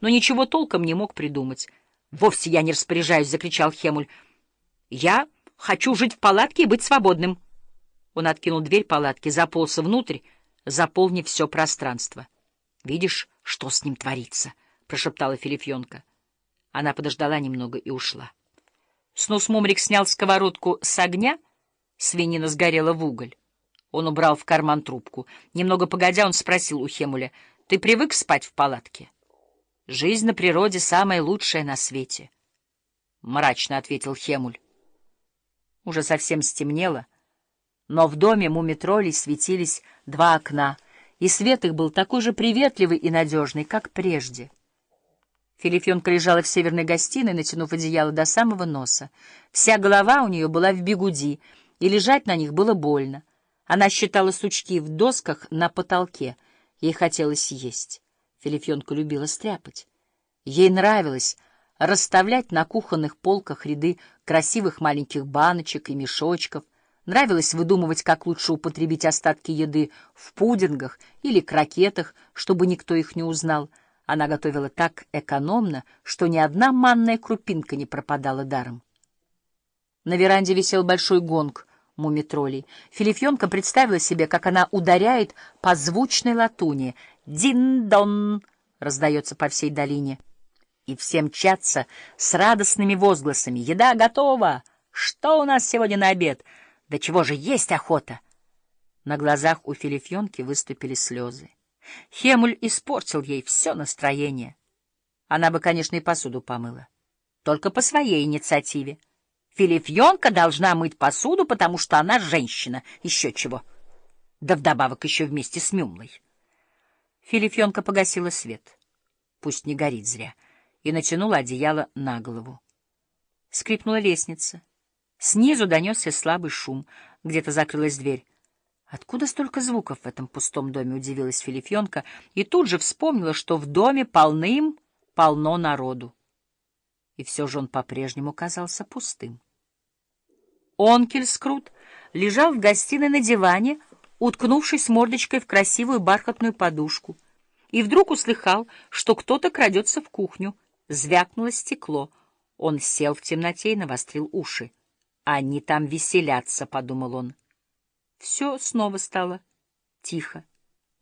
но ничего толком не мог придумать. «Вовсе я не распоряжаюсь!» — закричал Хемуль. «Я хочу жить в палатке и быть свободным!» Он откинул дверь палатки, заполз внутрь, заполнив все пространство. «Видишь, что с ним творится?» — прошептала Филифьонка. Она подождала немного и ушла. Снус Мумрик снял сковородку с огня, свинина сгорела в уголь. Он убрал в карман трубку. Немного погодя, он спросил у Хемуля, «Ты привык спать в палатке?» «Жизнь на природе самая лучшая на свете», — мрачно ответил Хемуль. Уже совсем стемнело, но в доме мумитролей светились два окна, и свет их был такой же приветливый и надежный, как прежде. Филифьонка лежала в северной гостиной, натянув одеяло до самого носа. Вся голова у нее была в бегуди, и лежать на них было больно. Она считала сучки в досках на потолке. Ей хотелось есть. Филифьонка любила стряпать. Ей нравилось расставлять на кухонных полках ряды красивых маленьких баночек и мешочков. Нравилось выдумывать, как лучше употребить остатки еды в пудингах или крокетах, чтобы никто их не узнал. Она готовила так экономно, что ни одна манная крупинка не пропадала даром. На веранде висел большой гонг — мумитролей. Филифьонка представила себе, как она ударяет по звучной латуни. «Дин-дон!» — раздается по всей долине. И все мчатся с радостными возгласами. «Еда готова! Что у нас сегодня на обед? Да чего же есть охота!» На глазах у Филифьонки выступили слезы. Хемуль испортил ей все настроение. Она бы, конечно, и посуду помыла. Только по своей инициативе. Филифьонка должна мыть посуду, потому что она женщина. Еще чего. Да вдобавок еще вместе с Мюмлой. Филифьонка погасила свет. Пусть не горит зря. И натянула одеяло на голову. Скрипнула лестница. Снизу донесся слабый шум. Где-то закрылась дверь. Откуда столько звуков в этом пустом доме, удивилась Филифьонка, и тут же вспомнила, что в доме полным-полно народу. И все же он по-прежнему казался пустым. Онкельскрут лежал в гостиной на диване, уткнувшись мордочкой в красивую бархатную подушку, и вдруг услыхал, что кто-то крадется в кухню. Звякнуло стекло. Он сел в темноте и навострил уши. «Они там веселятся», — подумал он. Все снова стало тихо.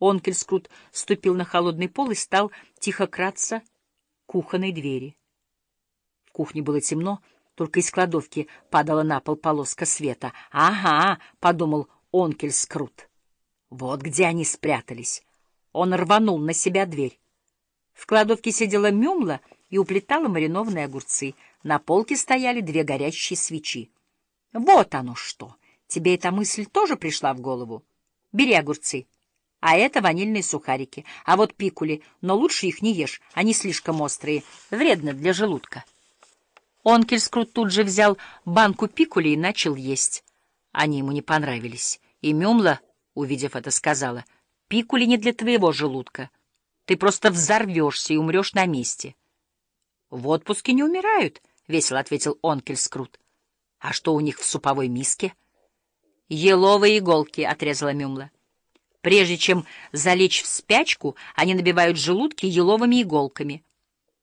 Онкельскрут ступил на холодный пол и стал тихо краться кухонной двери. В кухне было темно, — только из кладовки падала на пол полоска света. «Ага», — подумал Онкель Скрут. «Вот где они спрятались». Он рванул на себя дверь. В кладовке сидела Мюмла и уплетала маринованные огурцы. На полке стояли две горящие свечи. «Вот оно что! Тебе эта мысль тоже пришла в голову? Бери огурцы. А это ванильные сухарики. А вот пикули, но лучше их не ешь, они слишком острые, вредно для желудка». Онкельскрут тут же взял банку пикули и начал есть. Они ему не понравились. И Мюмла, увидев это, сказала, «Пикули не для твоего желудка. Ты просто взорвешься и умрешь на месте». «В отпуске не умирают», — весело ответил Онкельскрут. «А что у них в суповой миске?» «Еловые иголки», — отрезала Мюмла. «Прежде чем залечь в спячку, они набивают желудки еловыми иголками».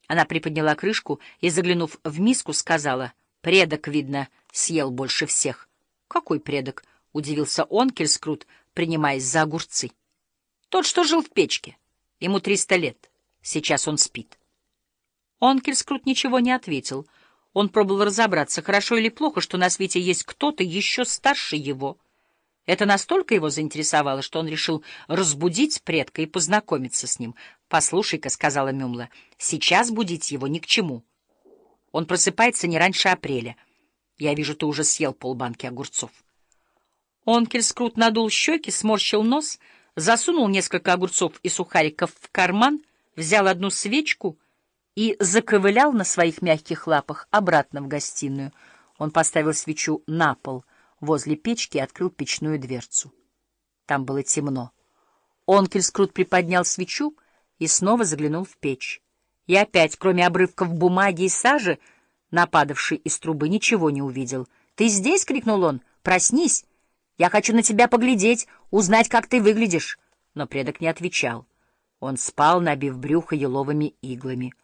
Она приподняла крышку и, заглянув в миску, сказала, «Предок, видно, съел больше всех». «Какой предок?» — удивился Онкельскрут, принимаясь за огурцы. «Тот, что жил в печке. Ему триста лет. Сейчас он спит». Онкельскрут ничего не ответил. Он пробовал разобраться, хорошо или плохо, что на свете есть кто-то еще старше его — это настолько его заинтересовало, что он решил разбудить предка и познакомиться с ним. «Послушай-ка», — сказала Мюмла, — «сейчас будить его ни к чему. Он просыпается не раньше апреля. Я вижу, ты уже съел полбанки огурцов». Онкельскрут надул щеки, сморщил нос, засунул несколько огурцов и сухариков в карман, взял одну свечку и заковылял на своих мягких лапах обратно в гостиную. Он поставил свечу на пол — возле печки и открыл печную дверцу. Там было темно. Онкельскрут приподнял свечу и снова заглянул в печь. И опять, кроме обрывков бумаги и сажи, нападавшей из трубы, ничего не увидел. «Ты здесь?» — крикнул он. «Проснись! Я хочу на тебя поглядеть, узнать, как ты выглядишь!» Но предок не отвечал. Он спал, набив брюхо еловыми иглами.